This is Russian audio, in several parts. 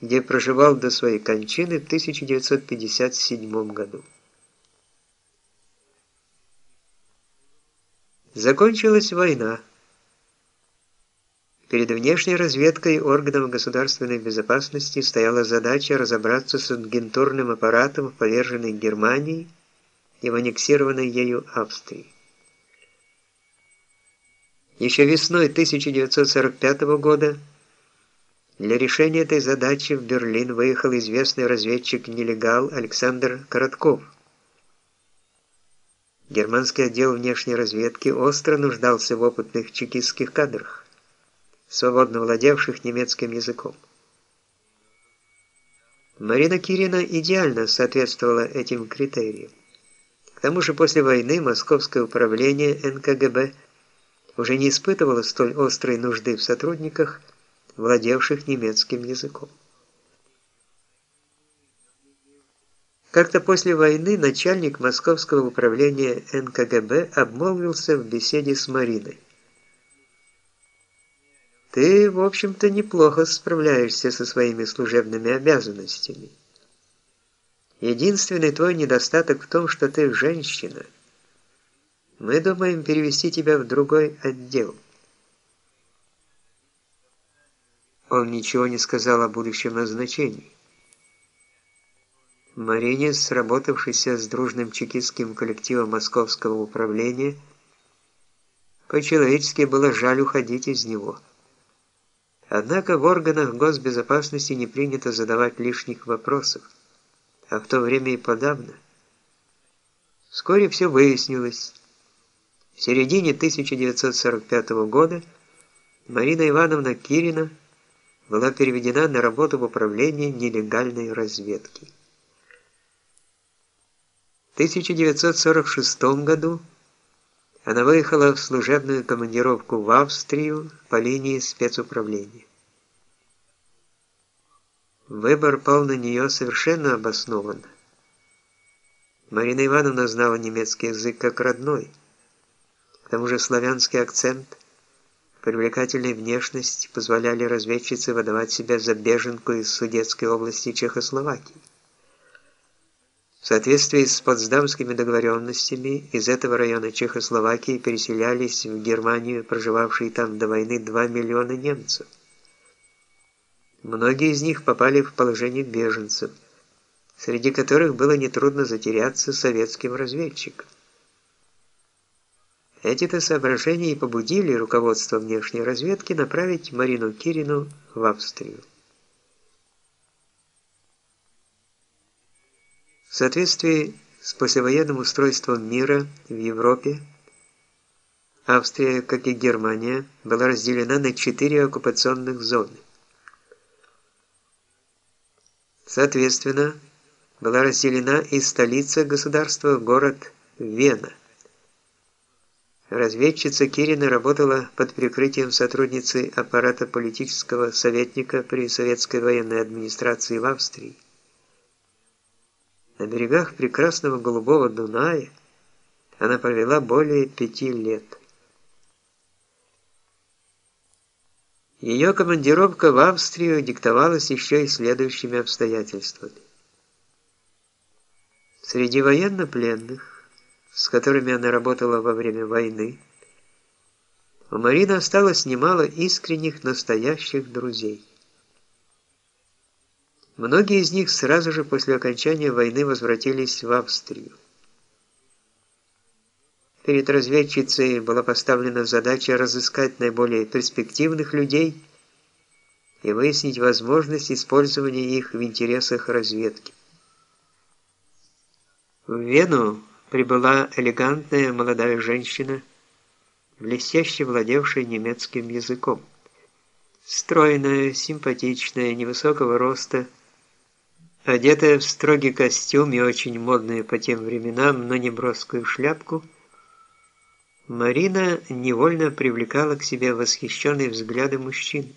где проживал до своей кончины в 1957 году. Закончилась война. Перед внешней разведкой органов государственной безопасности стояла задача разобраться с агентурным аппаратом в поверженной Германии и в аннексированной ею Австрии. Еще весной 1945 года для решения этой задачи в Берлин выехал известный разведчик-нелегал Александр Коротков. Германский отдел внешней разведки остро нуждался в опытных чекистских кадрах, свободно владевших немецким языком. Марина Кирина идеально соответствовала этим критериям. К тому же после войны Московское управление НКГБ уже не испытывала столь острой нужды в сотрудниках, владевших немецким языком. Как-то после войны начальник Московского управления НКГБ обмолвился в беседе с Мариной. «Ты, в общем-то, неплохо справляешься со своими служебными обязанностями. Единственный твой недостаток в том, что ты женщина». Мы думаем перевести тебя в другой отдел. Он ничего не сказал о будущем назначении. Марине, сработавшейся с дружным чекистским коллективом московского управления, по-человечески было жаль уходить из него. Однако в органах госбезопасности не принято задавать лишних вопросов, а в то время и подавно. Вскоре все выяснилось. В середине 1945 года Марина Ивановна Кирина была переведена на работу в управление нелегальной разведки. В 1946 году она выехала в служебную командировку в Австрию по линии спецуправления. Выбор пал на нее совершенно обоснованно. Марина Ивановна знала немецкий язык как родной – к тому же славянский акцент, привлекательная внешность позволяли разведчице выдавать себя за беженку из Судетской области Чехословакии. В соответствии с потсдамскими договоренностями из этого района Чехословакии переселялись в Германию проживавшие там до войны 2 миллиона немцев. Многие из них попали в положение беженцев, среди которых было нетрудно затеряться советским разведчикам. Эти-то соображения и побудили руководство внешней разведки направить Марину Кирину в Австрию. В соответствии с послевоенным устройством мира в Европе, Австрия, как и Германия, была разделена на четыре оккупационных зоны. Соответственно, была разделена и столица государства, город Вена – Разведчица Кирина работала под прикрытием сотрудницы аппарата политического советника при советской военной администрации в Австрии. На берегах прекрасного голубого Дуная она провела более пяти лет. Ее командировка в Австрию диктовалась еще и следующими обстоятельствами. Среди военнопленных с которыми она работала во время войны, у Марины осталось немало искренних, настоящих друзей. Многие из них сразу же после окончания войны возвратились в Австрию. Перед разведчицей была поставлена задача разыскать наиболее перспективных людей и выяснить возможность использования их в интересах разведки. В Вену прибыла элегантная молодая женщина, блестяще владевшая немецким языком. Стройная, симпатичная, невысокого роста, одетая в строгий костюм и очень модную по тем временам, но не броскую шляпку, Марина невольно привлекала к себе восхищенные взгляды мужчин.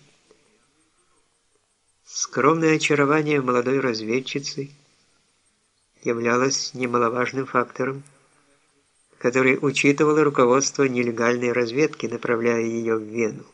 Скромное очарование молодой разведчицы – являлась немаловажным фактором, который учитывало руководство нелегальной разведки, направляя ее в Вену.